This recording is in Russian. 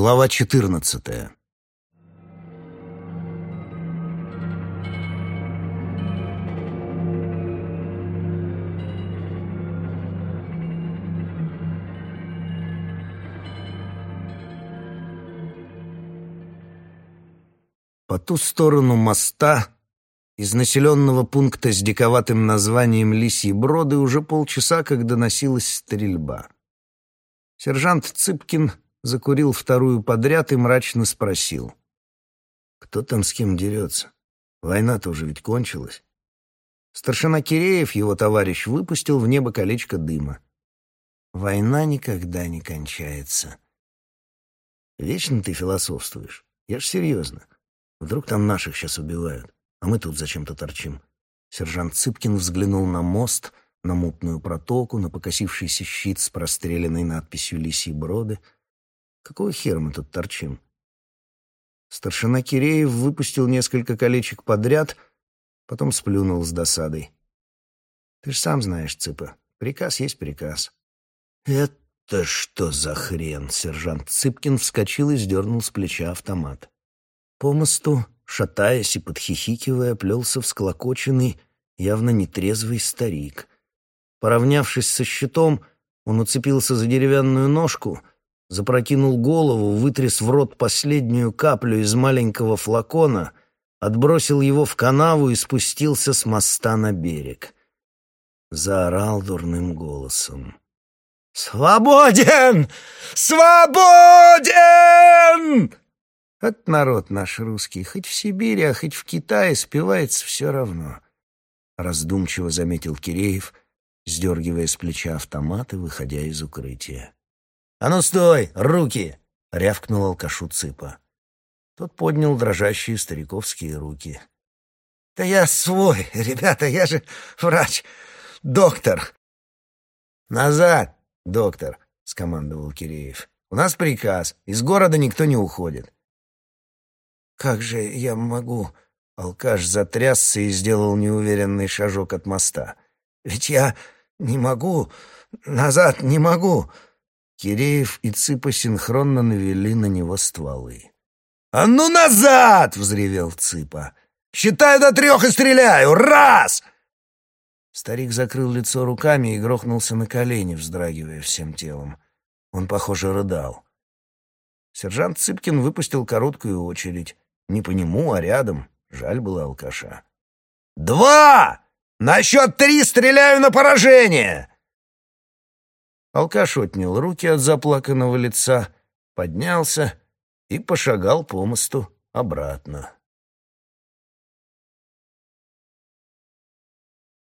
Глава четырнадцатая. По ту сторону моста из населенного пункта с диковатым названием Лисьи Броды уже полчаса, как доносилась стрельба. Сержант Цыпкин закурил вторую подряд и мрачно спросил. «Кто там с кем дерется? Война-то уже ведь кончилась». Старшина Киреев, его товарищ, выпустил в небо колечко дыма. «Война никогда не кончается». «Вечно ты философствуешь. Я ж серьезно. Вдруг там наших сейчас убивают, а мы тут зачем-то торчим». Сержант Цыпкин взглянул на мост, на мутную протоку, на покосившийся щит с простреленной надписью «Лисьи броды», Какого хера мы тут торчим? Старшина Киреев выпустил несколько колечек подряд, потом сплюнул с досадой. Ты ж сам знаешь, Цыпа, приказ есть приказ. Это что за хрен? Сержант Цыпкин вскочил и сдернул с плеча автомат. По мосту, шатаясь и подхихикивая, плелся всклокоченный, явно нетрезвый старик. Поравнявшись со щитом, он уцепился за деревянную ножку — запрокинул голову, вытряс в рот последнюю каплю из маленького флакона, отбросил его в канаву и спустился с моста на берег. Заорал дурным голосом. «Свободен! Свободен!» От народ наш русский, хоть в Сибири, а хоть в Китае, спивается все равно. Раздумчиво заметил Киреев, сдергивая с плеча автомат и выходя из укрытия. «А ну стой! Руки!» — рявкнул алкашу Цыпа. Тот поднял дрожащие стариковские руки. «Да я свой, ребята, я же врач, доктор!» «Назад, доктор!» — скомандовал Киреев. «У нас приказ. Из города никто не уходит». «Как же я могу...» Алкаш затрясся и сделал неуверенный шажок от моста. «Ведь я не могу... Назад не могу...» Киреев и Цыпа синхронно навели на него стволы. «А ну назад!» — взревел Цыпа. «Считаю до трех и стреляю! Раз!» Старик закрыл лицо руками и грохнулся на колени, вздрагивая всем телом. Он, похоже, рыдал. Сержант Цыпкин выпустил короткую очередь. Не по нему, а рядом. Жаль было алкаша. «Два! На счет три стреляю на поражение!» Алкаш отнял руки от заплаканного лица, поднялся и пошагал по мосту обратно.